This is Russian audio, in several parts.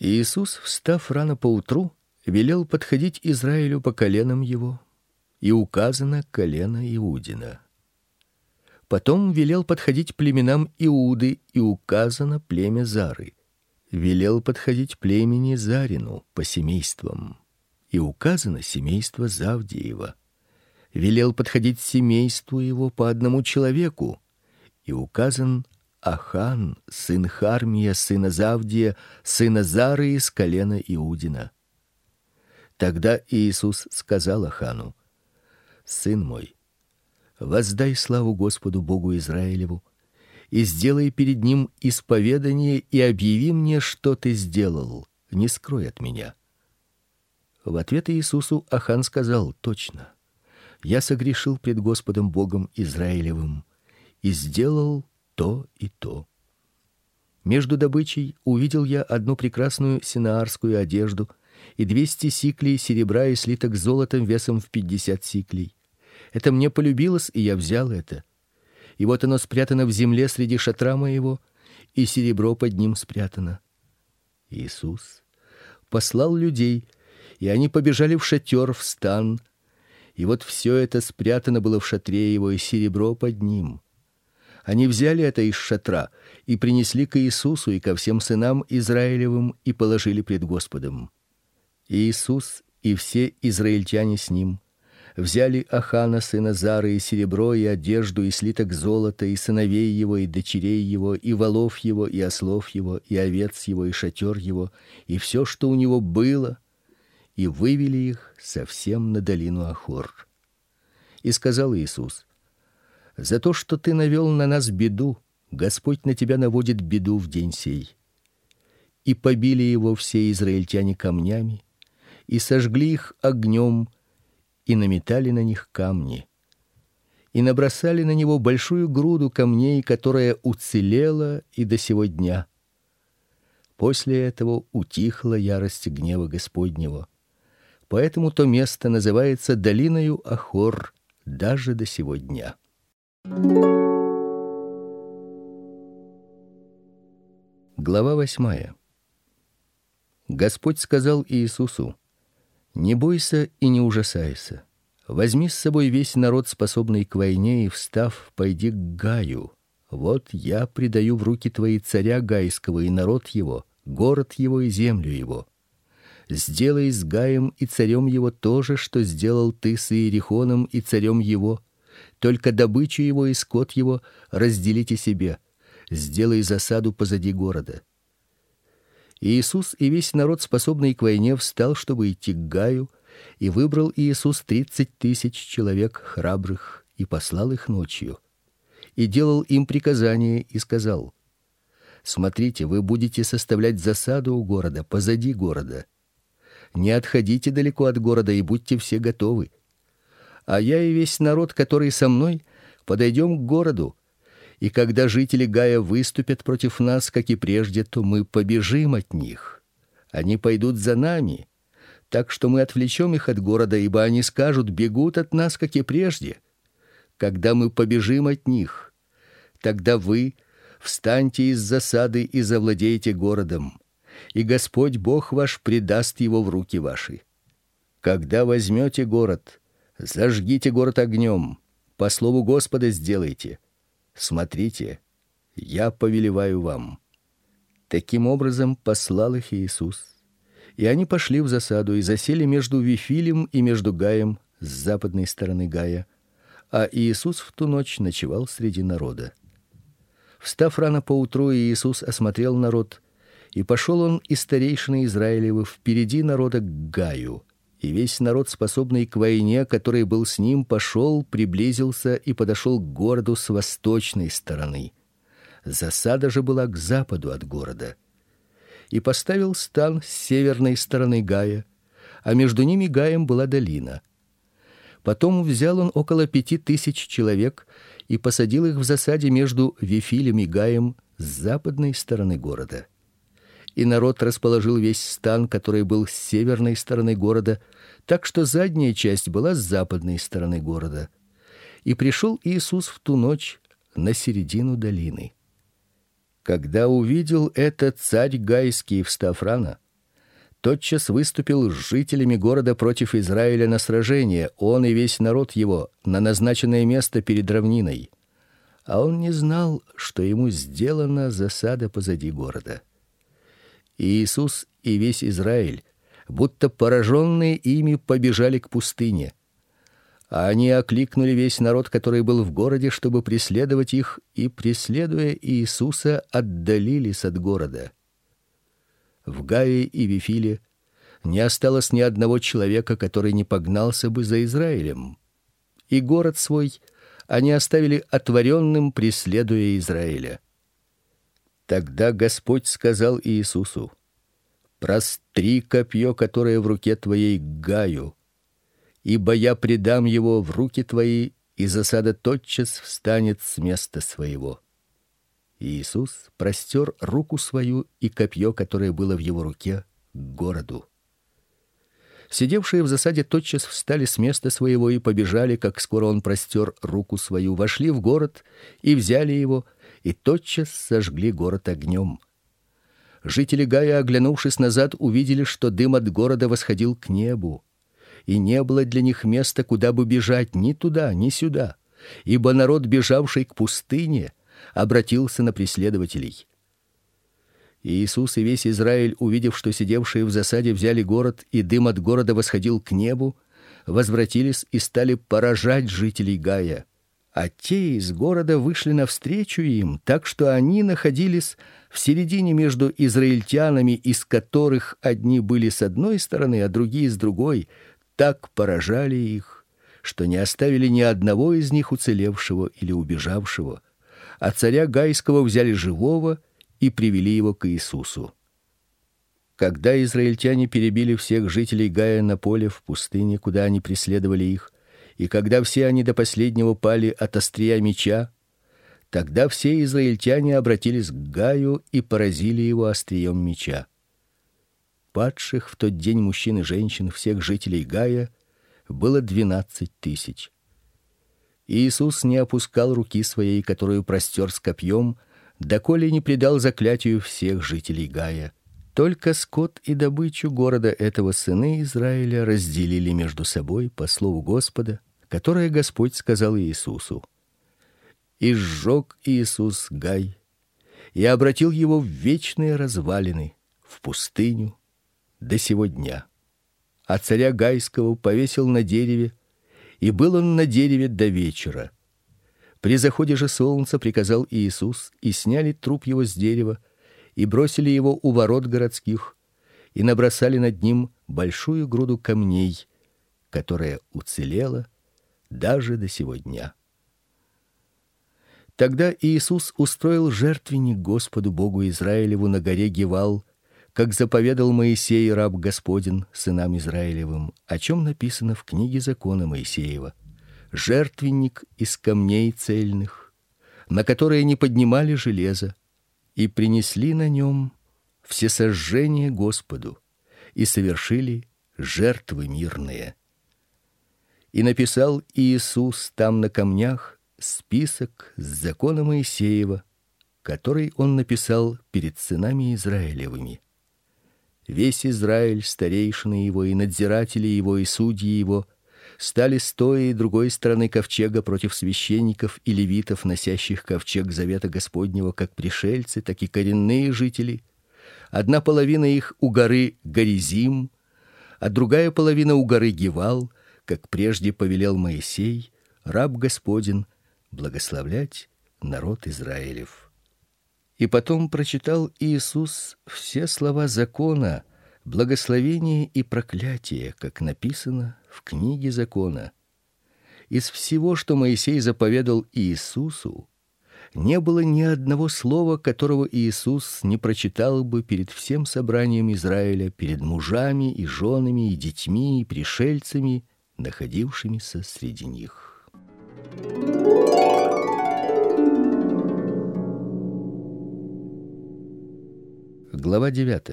Иисус, встав рано поутру, велел подходить Израилю по коленам его, и указано колено Иудина. Потом велел подходить племенам Иуды, и указано племя Зары. Велел подходить племени Зарину по семействам, и указано семейство Завдиева. Велел подходить семейству его по одному человеку, и указан Ахан, сын Хармия, сына Завдия, сына Зары из колена Иудина. Тогда Иисус сказал Ахану: Сын мой, воздай славу Господу Богу Израилеву и сделай перед ним исповедание и объяви мне, что ты сделал. Не скрой от меня. В ответ Иисусу Ахан сказал: точно. Я согрешил пред Господом Богом Израилевым и сделал то и то. Между добычей увидел я одну прекрасную синаарскую одежду и двести сиклей серебра и слиток золотом весом в пятьдесят сиклей. Это мне полюбилось, и я взял это. И вот оно спрятано в земле среди шатра моего, и серебро под ним спрятано. Иисус послал людей, и они побежали в шатер, в стан. И вот все это спрятано было в шатре его, и серебро под ним. Они взяли это из шатра и принесли к Иисусу и ко всем сынам Израилевым и положили пред Господом. Иисус и все израильтяне с ним взяли Ахана сына Зары и серебро и одежду и слиток золота и сыновей его и дочерей его и волов его и ослов его и овец его и шатер его и все, что у него было, и вывели их совсем на долину Ахор. И сказал Иисус: за то, что ты навел на нас беду, Господь на тебя наводит беду в день сей. И побили его все израильтяне камнями, и сожгли их огнем, и наметали на них камни. И набросали на него большую груду камней, которая уцелела и до сего дня. После этого утихла ярость гнева Господнего. Поэтому то место называется долиною Ахор даже до сего дня. Глава восьмая. Господь сказал Иисусу: Не бойся и не ужасайся. Возьми с собой весь народ, способный к войне, и встав, пойди к Гаю. Вот я предаю в руки твои царя гайского и народ его, город его и землю его. Сделай с Гаем и царем его то же, что сделал ты с Иерихоном и царем его только добычу его и скот его разделите себе. Сделай засаду позади города. Иисус и весь народ, способный к войне, встал, чтобы идти к Гаю, и выбрал Иисус тридцать тысяч человек храбрых и послал их ночью. И делал им приказание и сказал: Смотрите, вы будете составлять засаду у города, позади города. Не отходите далеко от города и будьте все готовы а я и весь народ, который со мной, подойдем к городу. И когда жители Гая выступят против нас, как и прежде, то мы побежим от них. Они пойдут за нами, так что мы отвлечем их от города, ибо они скажут: бегут от нас, как и прежде. Когда мы побежим от них, тогда вы встаньте из засады и завладеете городом, и Господь Бог ваш предаст его в руки ваши. Когда возьмете город, Зажгите город огнем, по слову Господа сделайте. Смотрите, я повелеваю вам. Таким образом послал их Иисус. И они пошли в засаду и засели между Вифилем и между Гаем с западной стороны Гая, а Иисус в ту ночь ночевал среди народа. Встав рано поутру, Иисус осмотрел народ, и пошел он из старейшины Израилевы впереди народа к Гаю и весь народ, способный к войне, который был с ним, пошел, приблизился и подошел к городу с восточной стороны. Засада же была к западу от города. И поставил стан с северной стороны Гая, а между ними Гаем была долина. Потом взял он около пяти тысяч человек и посадил их в засаде между Вифилем и Гаем с западной стороны города и народ расположил весь стан, который был с северной стороны города, так что задняя часть была с западной стороны города. И пришел Иисус в ту ночь на середину долины. Когда увидел это царь Гайский, встав рано, тотчас выступил с жителями города против Израиля на сражение, он и весь народ его, на назначенное место перед равниной. А он не знал, что ему сделана засада позади города. Иисус и весь Израиль, будто пораженные ими, побежали к пустыне. А они окликнули весь народ, который был в городе, чтобы преследовать их, и преследуя Иисуса, отдалились от города. В Гае и Вифиле не осталось ни одного человека, который не погнался бы за Израилем. И город свой они оставили отворенным, преследуя Израиля. Тогда Господь сказал Иисусу: "Простри копье, которое в руке твоей, Гаю, ибо я предам его в руки твои, и засада тотчас встанет с места своего. Иисус простер руку свою и копье, которое было в его руке, к городу. Сидевшие в засаде тотчас встали с места своего и побежали, как скоро он простер руку свою, вошли в город и взяли его, и тотчас сожгли город огнем. Жители Гая, оглянувшись назад, увидели, что дым от города восходил к небу и не было для них места, куда бы бежать ни туда, ни сюда, ибо народ, бежавший к пустыне, обратился на преследователей. И Иисус и весь Израиль, увидев, что сидевшие в засаде взяли город, и дым от города восходил к небу, возвратились и стали поражать жителей Гая. А те из города вышли навстречу им, так что они находились в середине между израильтянами, из которых одни были с одной стороны, а другие с другой, так поражали их, что не оставили ни одного из них уцелевшего или убежавшего, а царя Гайского взяли живого и привели его к Иисусу. Когда израильтяне перебили всех жителей Гая на поле в пустыне, куда они преследовали их, и когда все они до последнего пали от острия меча, тогда все израильтяне обратились к Гаю и поразили его острием меча падших в тот день мужчин и женщин всех жителей Гая было двенадцать тысяч. Иисус не опускал руки своей, которую простер с копьем, доколе не предал заклятию всех жителей Гая. Только скот и добычу города этого сыны Израиля разделили между собой по слову Господа, которое Господь сказал Иисусу. И сжег Иисус Гай и обратил его в вечные развалины, в пустыню, до сего дня. А царя Гайского повесил на дереве, и был он на дереве до вечера. При заходе же солнца приказал Иисус, и сняли труп его с дерева, и бросили его у ворот городских, и набросали над ним большую груду камней, которая уцелела даже до сего дня. Тогда Иисус устроил жертвенник Господу Богу Израилеву на горе Гевал как заповедал Моисей раб Господин сынам Израилевым, о чем написано в книге закона Моисеева: жертвенник из камней цельных, на которые не поднимали железо, и принесли на нем все сожжения Господу и совершили жертвы мирные. И написал Иисус там на камнях список с закона Моисеева, который он написал перед сынами Израилевыми весь Израиль, старейшины его и надзиратели его и судьи его стали с той и другой стороны ковчега против священников и левитов, носящих ковчег завета Господнего, как пришельцы, так и коренные жители. Одна половина их у горы Горизим, а другая половина у горы Гивал, как прежде повелел Моисей, раб Господин, благословлять народ Израилев. И потом прочитал Иисус все слова закона, благословение и проклятие, как написано в книге закона. Из всего, что Моисей заповедал Иисусу, не было ни одного слова, которого Иисус не прочитал бы перед всем собранием Израиля, перед мужами и женами и детьми и пришельцами, находившимися среди них. Глава 9.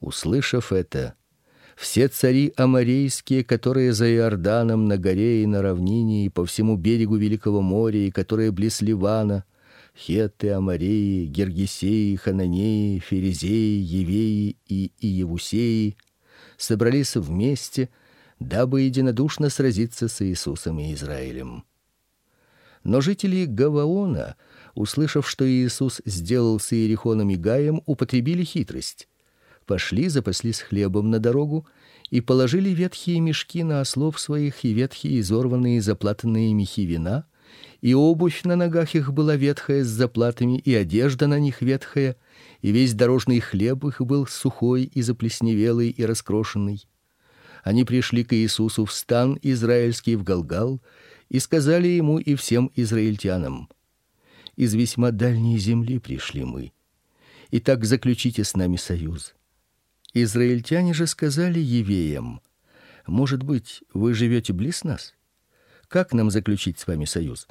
Услышав это, все цари аморейские, которые за Иорданом на горе и на равнине и по всему берегу великого моря, и которые близ Ливана, хетты, амореи, гергесеи, хананеи, ферезеи, евеи и иевусеи собрались вместе, дабы единодушно сразиться с Иисусом и Израилем. Но жители Гаваона, услышав, что Иисус сделал с Иерихоном и Гаем, употребили хитрость. Пошли, запаслись хлебом на дорогу и положили ветхие мешки на ослов своих и ветхие изорванные заплатанные мехи вина, и обувь на ногах их была ветхая с заплатами, и одежда на них ветхая, и весь дорожный хлеб их был сухой и заплесневелый и раскрошенный. Они пришли к Иисусу в стан израильский в Галгал и сказали ему и всем израильтянам: Из весьма дальней земли пришли мы. и так заключите с нами союз. Израильтяне же сказали евеям: Может быть, вы живете близ нас? Как нам заключить с вами союз?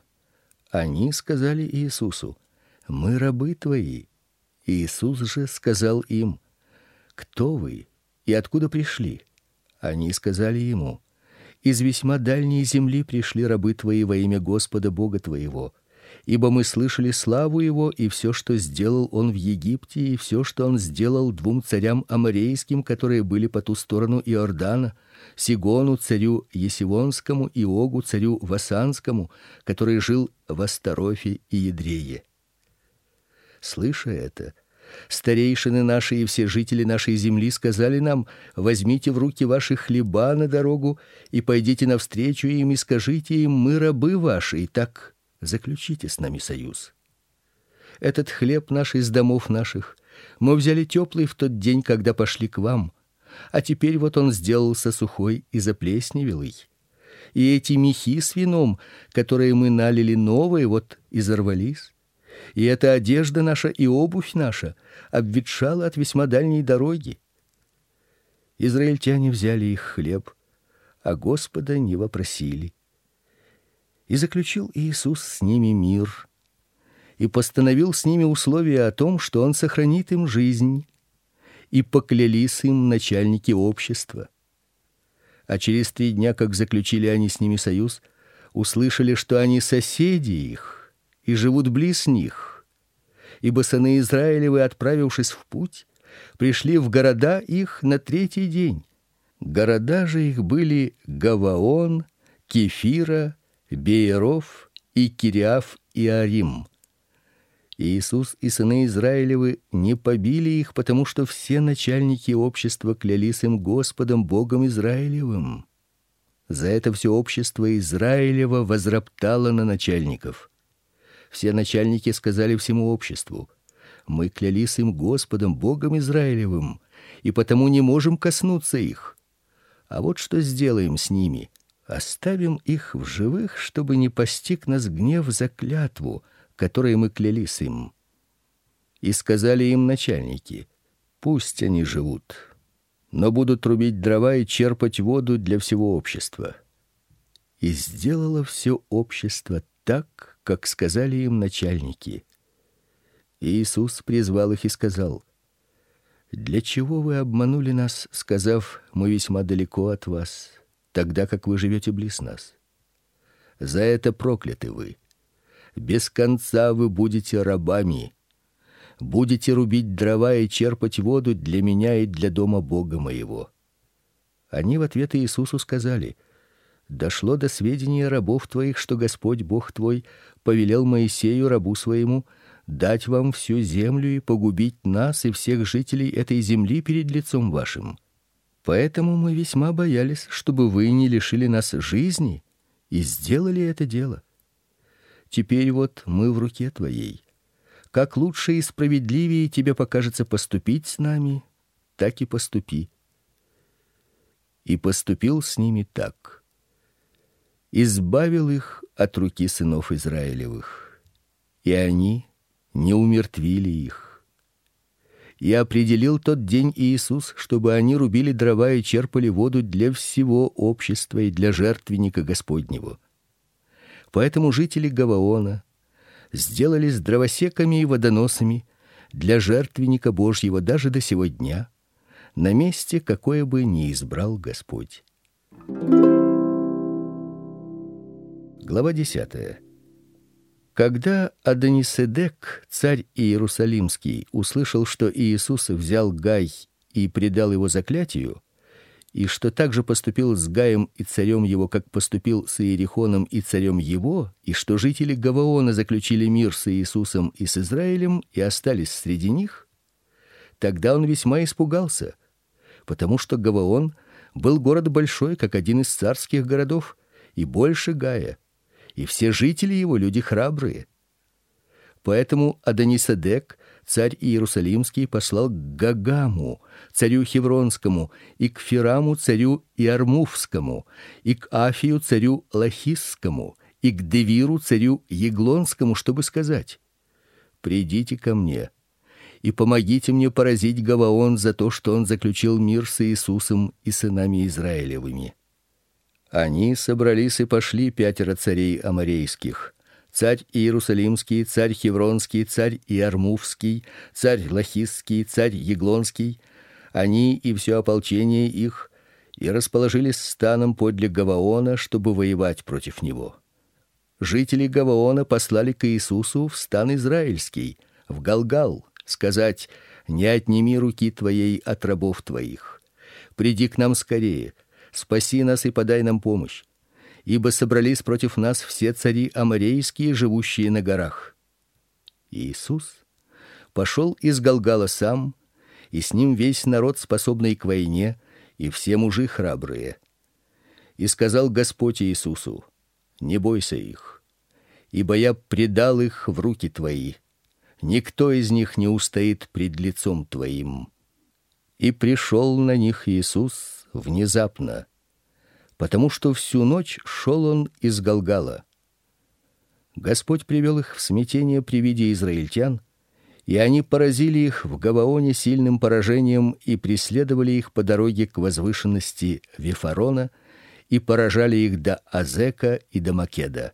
Они сказали Иисусу: Мы рабы твои. Иисус же сказал им: Кто вы и откуда пришли? Они сказали ему: Из весьма дальней земли пришли рабы твои во имя Господа Бога твоего. Ибо мы слышали славу его и все, что сделал он в Египте, и все, что он сделал двум царям аморейским, которые были по ту сторону Иордана, Сигону царю Есивонскому и Огу царю Васанскому, который жил в Астарофе и Едрее. Слыша это, Старейшины наши и все жители нашей земли сказали нам: возьмите в руки ваши хлеба на дорогу и пойдите навстречу им и скажите им: мы рабы ваши, и так заключите с нами союз. Этот хлеб наш из домов наших мы взяли теплый в тот день, когда пошли к вам, а теперь вот он сделался сухой и заплесневелый. И эти мехи с вином, которые мы налили новые, вот изорвались и эта одежда наша и обувь наша обветшала от весьма дальней дороги. Израильтяне взяли их хлеб, а Господа не вопросили. И заключил Иисус с ними мир и постановил с ними условия о том, что он сохранит им жизнь, и поклялись им начальники общества. А через три дня, как заключили они с ними союз, услышали, что они соседи их и живут близ них. Ибо сыны Израилевы, отправившись в путь, пришли в города их на третий день. Города же их были Гаваон, Кефира, Бееров и Кириаф и Арим. Иисус и сыны Израилевы не побили их, потому что все начальники общества клялись им Господом Богом Израилевым. За это все общество Израилева возроптало на начальников все начальники сказали всему обществу: мы клялись им Господом Богом Израилевым, и потому не можем коснуться их. А вот что сделаем с ними: оставим их в живых, чтобы не постиг нас гнев за клятву, которой мы клялись им. И сказали им начальники: пусть они живут, но будут рубить дрова и черпать воду для всего общества. И сделало все общество так, как сказали им начальники. Иисус призвал их и сказал: Для чего вы обманули нас, сказав: мы весьма далеко от вас, тогда как вы живете близ нас? За это прокляты вы. Без конца вы будете рабами. Будете рубить дрова и черпать воду для меня и для дома Бога моего. Они в ответ Иисусу сказали: дошло до сведения рабов твоих, что Господь Бог твой повелел Моисею рабу своему дать вам всю землю и погубить нас и всех жителей этой земли перед лицом вашим. Поэтому мы весьма боялись, чтобы вы не лишили нас жизни, и сделали это дело. Теперь вот мы в руке твоей. Как лучше и справедливее тебе покажется поступить с нами, так и поступи. И поступил с ними так избавил их от руки сынов Израилевых, и они не умертвили их. И определил тот день Иисус, чтобы они рубили дрова и черпали воду для всего общества и для жертвенника Господнего. Поэтому жители Гаваона сделались дровосеками и водоносами для жертвенника Божьего даже до сего дня, на месте, какое бы ни избрал Господь. Глава 10. Когда Адониседек, царь Иерусалимский, услышал, что Иисус взял Гай и предал его заклятию, и что также поступил с Гаем и царем его, как поступил с Иерихоном и царем его, и что жители Гаваона заключили мир с Иисусом и с Израилем и остались среди них, тогда он весьма испугался, потому что Гаваон был город большой, как один из царских городов, и больше Гая, и все жители его люди храбрые. Поэтому Адонисадек царь Иерусалимский послал к Гагаму, царю Хевронскому, и к Фираму, царю Иармувскому, и к Афию, царю Лахисскому, и к Девиру, царю Еглонскому, чтобы сказать: "Придите ко мне и помогите мне поразить Гаваон за то, что он заключил мир с Иисусом и сынами Израилевыми". Они собрались и пошли пятеро царей аморейских царь Иерусалимский, царь Хевронский, царь Иармувский, царь Лахисский, царь Еглонский, они и все ополчение их и расположились станом подле Гаваона, чтобы воевать против него. Жители Гаваона послали к Иисусу в стан израильский, в Галгал, сказать: "Не отними руки твоей от рабов твоих. Приди к нам скорее, спаси нас и подай нам помощь ибо собрались против нас все цари аморейские, живущие на горах. Иисус пошел из Галгала сам, и с ним весь народ, способный к войне, и все мужи храбрые. И сказал Господь Иисусу: Не бойся их, ибо я предал их в руки твои. Никто из них не устоит пред лицом твоим. И пришел на них Иисус внезапно потому что всю ночь шел он из Галгала. Господь привел их в смятение при виде израильтян, и они поразили их в Гаваоне сильным поражением и преследовали их по дороге к возвышенности Вифарона и поражали их до Азека и до Македа.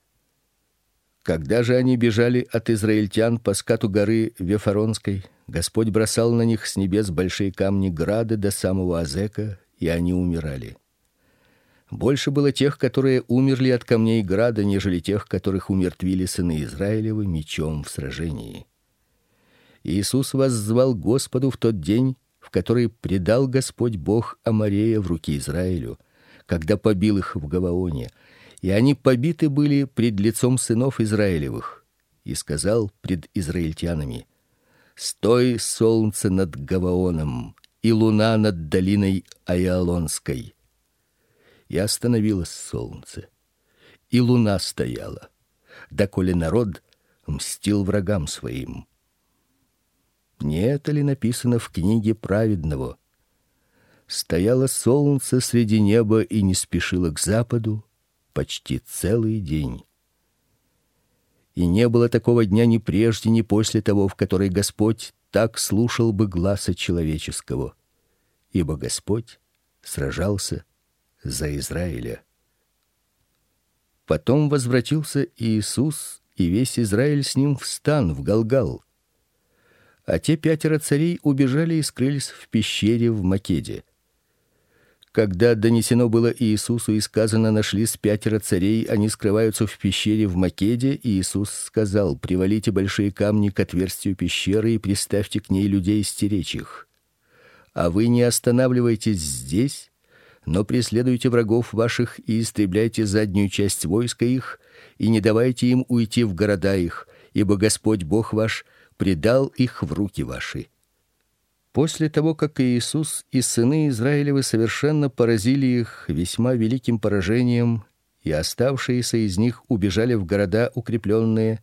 Когда же они бежали от израильтян по скату горы Вифаронской, Господь бросал на них с небес большие камни грады до самого Азека, и они умирали. Больше было тех, которые умерли от камней града, нежели тех, которых умертвили сыны Израилевы мечом в сражении. Иисус воззвал Господу в тот день, в который предал Господь Бог Амарея в руки Израилю, когда побил их в Гаваоне, и они побиты были пред лицом сынов Израилевых, и сказал пред израильтянами: Стой, солнце над Гаваоном, и луна над долиной Аялонской и остановилось солнце, и луна стояла, доколе народ мстил врагам своим. Не это ли написано в книге праведного? Стояло солнце среди неба и не спешило к западу почти целый день. И не было такого дня ни прежде, ни после того, в который Господь так слушал бы гласа человеческого, ибо Господь сражался за Израиля. Потом возвратился Иисус и весь Израиль с ним в стан в Галгал. А те пятеро царей убежали и скрылись в пещере в Македе. Когда донесено было Иисусу и сказано: "Нашлись пятеро царей, они скрываются в пещере в Македе", Иисус сказал: "Привалите большие камни к отверстию пещеры и приставьте к ней людей стеречь их. А вы не останавливайтесь здесь, но преследуйте врагов ваших и истребляйте заднюю часть войска их, и не давайте им уйти в города их, ибо Господь Бог ваш предал их в руки ваши. После того, как Иисус и сыны Израилевы совершенно поразили их весьма великим поражением, и оставшиеся из них убежали в города укрепленные,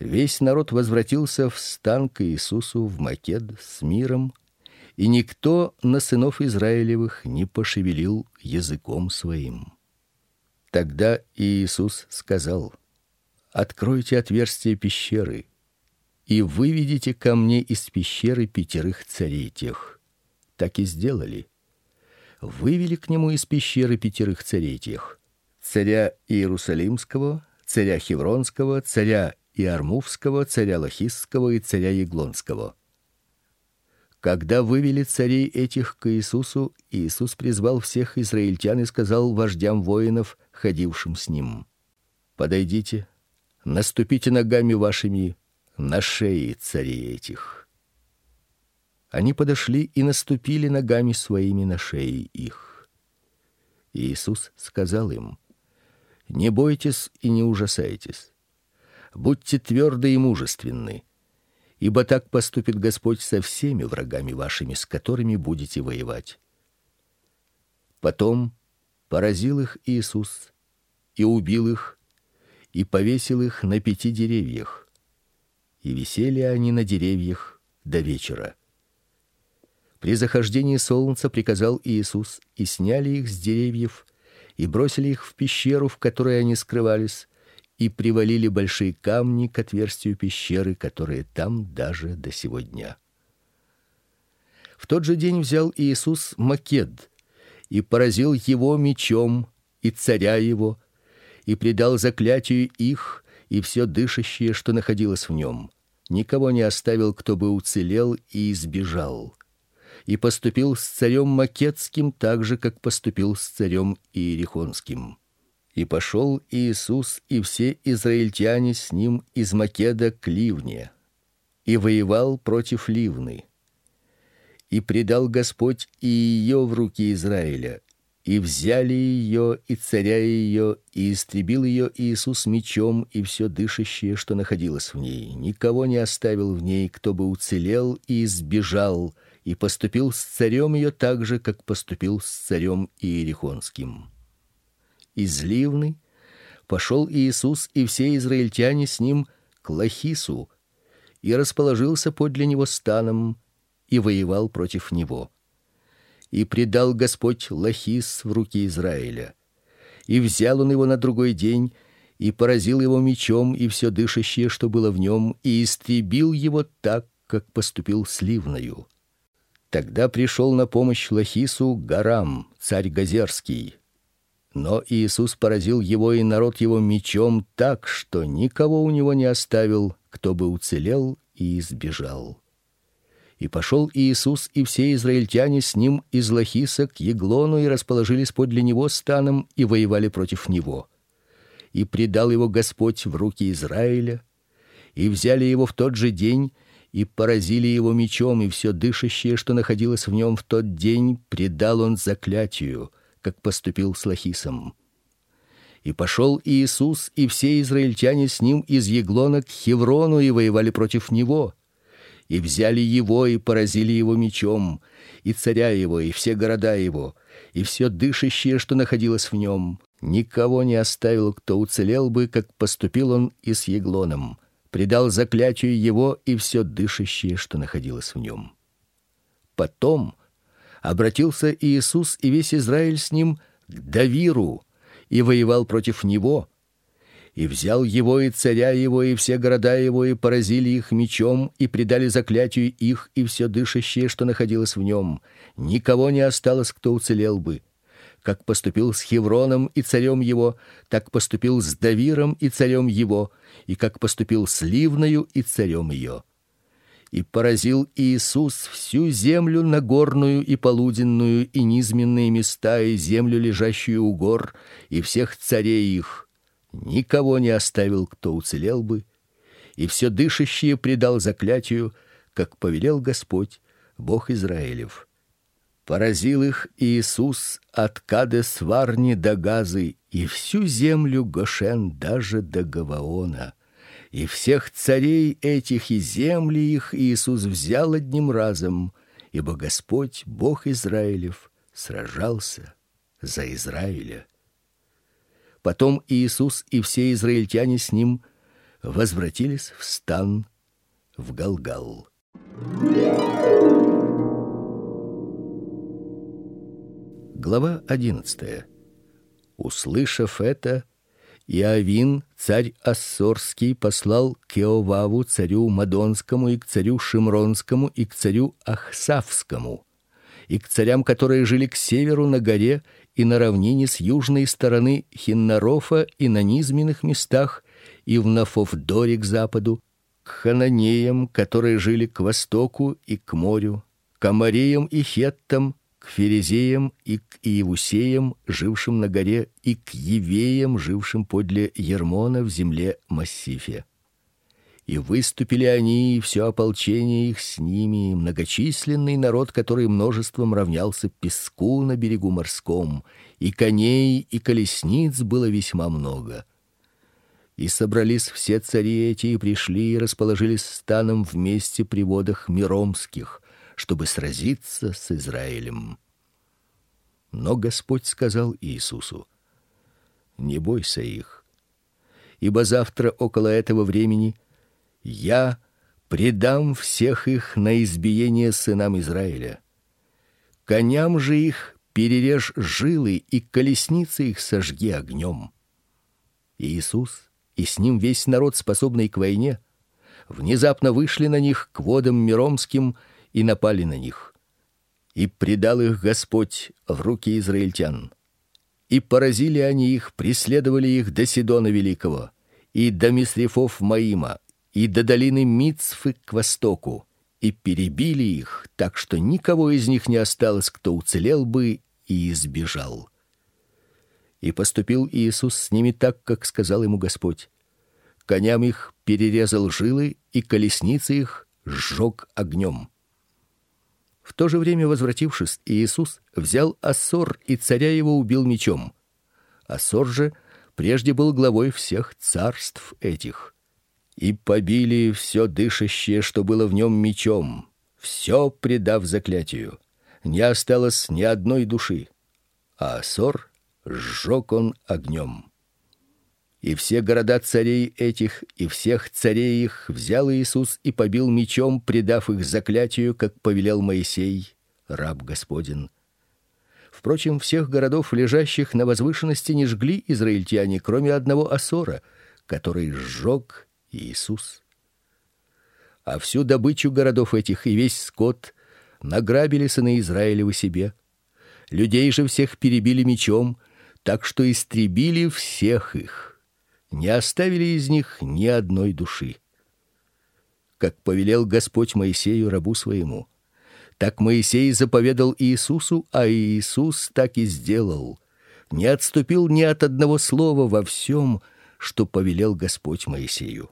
весь народ возвратился в стан к Иисусу в Макед с миром и никто на сынов Израилевых не пошевелил языком своим. Тогда Иисус сказал: Откройте отверстие пещеры и выведите ко мне из пещеры пятерых царей тех. Так и сделали. Вывели к нему из пещеры пятерых царей тех: царя Иерусалимского, царя Хевронского, царя Иармувского, царя Лахисского и царя Еглонского. Когда вывели царей этих к Иисусу, Иисус призвал всех израильтян и сказал вождям воинов, ходившим с ним: Подойдите, наступите ногами вашими на шеи царей этих. Они подошли и наступили ногами своими на шеи их. Иисус сказал им: Не бойтесь и не ужасайтесь. Будьте тверды и мужественны, ибо так поступит Господь со всеми врагами вашими, с которыми будете воевать. Потом поразил их Иисус и убил их и повесил их на пяти деревьях. И висели они на деревьях до вечера. При захождении солнца приказал Иисус, и сняли их с деревьев и бросили их в пещеру, в которой они скрывались, и привалили большие камни к отверстию пещеры, которые там даже до сего дня. В тот же день взял Иисус макед и поразил его мечом и царя его, и предал заклятию их и все дышащее, что находилось в нем. Никого не оставил, кто бы уцелел и избежал. И поступил с царем македским так же, как поступил с царем иерихонским. И пошел Иисус и все израильтяне с ним из Македа к Ливне, и воевал против Ливны. И предал Господь и ее в руки Израиля, и взяли ее и царя ее, и истребил ее Иисус мечом и все дышащее, что находилось в ней. Никого не оставил в ней, кто бы уцелел и избежал, и поступил с царем ее так же, как поступил с царем Иерихонским. Из Ливны пошел Иисус и все израильтяне с ним к Лахису и расположился подле него станом и воевал против него и предал Господь Лахис в руки Израиля. И взял он его на другой день и поразил его мечом и все дышащее, что было в нем, и истребил его так, как поступил с Ливною. Тогда пришел на помощь Лахису Гарам, царь Газерский. Но Иисус поразил его и народ его мечом так, что никого у него не оставил, кто бы уцелел и избежал. И пошел Иисус и все израильтяне с ним из Лахиса к Еглону и расположились подле него станом и воевали против него. И предал его Господь в руки Израиля, и взяли его в тот же день и поразили его мечом, и все дышащее, что находилось в нем в тот день, предал он заклятию, как поступил с Лахисом. И пошел Иисус и все израильтяне с ним из Еглона к Хеврону и воевали против него и взяли его и поразили его мечом, и царя его, и все города его, и все дышащее, что находилось в нем. Никого не оставил, кто уцелел бы, как поступил он и с Еглоном. Предал заклятию его и все дышащее, что находилось в нем. Потом обратился Иисус и весь Израиль с ним к Давиру и воевал против него и взял его и царя его и все города его и поразили их мечом и предали заклятию их и все дышащее, что находилось в нем. Никого не осталось, кто уцелел бы. Как поступил с Хевроном и царем его, так поступил с Давиром и царем его, и как поступил с Ливною и царем ее. И поразил Иисус всю землю нагорную и полуденную и низменные места и землю лежащую у гор и всех царей их никого не оставил, кто уцелел бы, и все дышащее предал заклятию, как повелел Господь, Бог Израилев. Поразил их Иисус от Кадес Варни до Газы и всю землю Гошен даже до Гаваона. И всех царей этих и земли их Иисус взял одним разом, ибо Господь, Бог Израилев, сражался за Израиля. Потом Иисус и все израильтяне с ним возвратились в стан в Галгал. Глава одиннадцатая. Услышав это, Иовин, царь ассорский, послал к Иоваву, царю Мадонскому, и к царю Шимронскому, и к царю Ахсавскому, и к царям, которые жили к северу на горе и на равнине с южной стороны Хиннарофа и на низменных местах и в Нафовдоре к западу, к хананеям, которые жили к востоку и к морю, к амореям и хеттам, к ферезеям и к иевусеям, жившим на горе, и к евеям, жившим подле Ермона в земле Массифе. И выступили они и все ополчение их с ними, многочисленный народ, который множеством равнялся песку на берегу морском, и коней и колесниц было весьма много. И собрались все цари эти и пришли и расположились станом вместе при водах Миромских, чтобы сразиться с Израилем. Но Господь сказал Иисусу: Не бойся их, ибо завтра около этого времени я предам всех их на избиение сынам Израиля. Коням же их перережь жилы и колесницы их сожги огнем. Иисус и с ним весь народ, способный к войне, внезапно вышли на них к водам миромским и напали на них. И предал их Господь в руки израильтян. И поразили они их, преследовали их до Сидона великого и до Мисрефов Маима и до долины Мицфы к востоку, и перебили их, так что никого из них не осталось, кто уцелел бы и избежал. И поступил Иисус с ними так, как сказал ему Господь. Коням их перерезал жилы, и колесницы их сжег огнем. В то же время, возвратившись, Иисус взял Ассор и царя его убил мечом. Ассор же прежде был главой всех царств этих. И побили все дышащее, что было в нем мечом, все предав заклятию. Не осталось ни одной души. А Ассор сжег он огнем и все города царей этих и всех царей их взял Иисус и побил мечом, предав их заклятию, как повелел Моисей, раб Господин. Впрочем, всех городов, лежащих на возвышенности, не жгли израильтяне, кроме одного Асора, который сжег Иисус. А всю добычу городов этих и весь скот награбили сыны Израилевы себе. Людей же всех перебили мечом, так что истребили всех их не оставили из них ни одной души. Как повелел Господь Моисею рабу своему, так Моисей заповедал Иисусу, а Иисус так и сделал. Не отступил ни от одного слова во всем, что повелел Господь Моисею.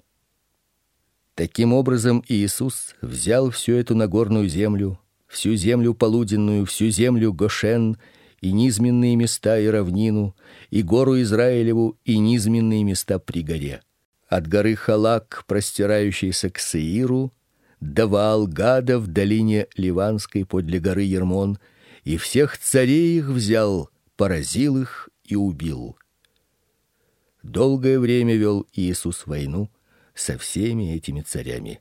Таким образом Иисус взял всю эту нагорную землю, всю землю полуденную, всю землю Гошен и низменные места и равнину, и гору Израилеву и низменные места при горе. От горы Халак, простирающейся к Сеиру, до Ваалгада в долине Ливанской подле горы Ермон, и всех царей их взял, поразил их и убил. Долгое время вел Иисус войну со всеми этими царями.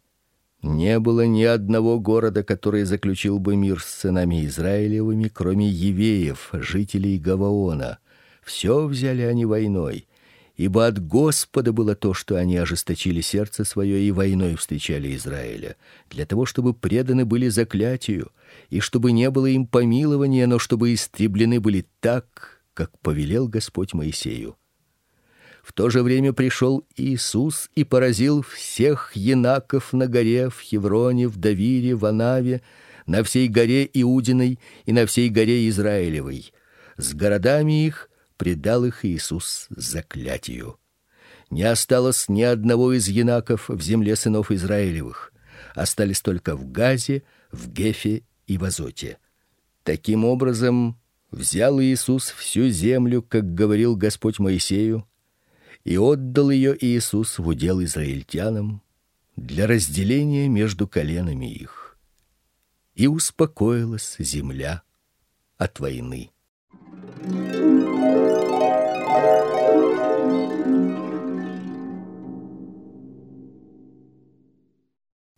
Не было ни одного города, который заключил бы мир с сынами Израилевыми, кроме евеев, жителей Гаваона. Все взяли они войной, ибо от Господа было то, что они ожесточили сердце свое и войной встречали Израиля, для того, чтобы преданы были заклятию, и чтобы не было им помилования, но чтобы истреблены были так, как повелел Господь Моисею. В то же время пришел Иисус и поразил всех енаков на горе в Хевроне, в Давире, в Анаве, на всей горе Иудиной и на всей горе Израилевой. С городами их предал их Иисус заклятию. Не осталось ни одного из енаков в земле сынов Израилевых. Остались только в Газе, в Гефе и в Азоте. Таким образом, взял Иисус всю землю, как говорил Господь Моисею, и отдал ее Иисус в удел израильтянам для разделения между коленами их. И успокоилась земля от войны.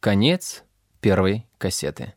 Конец первой кассеты.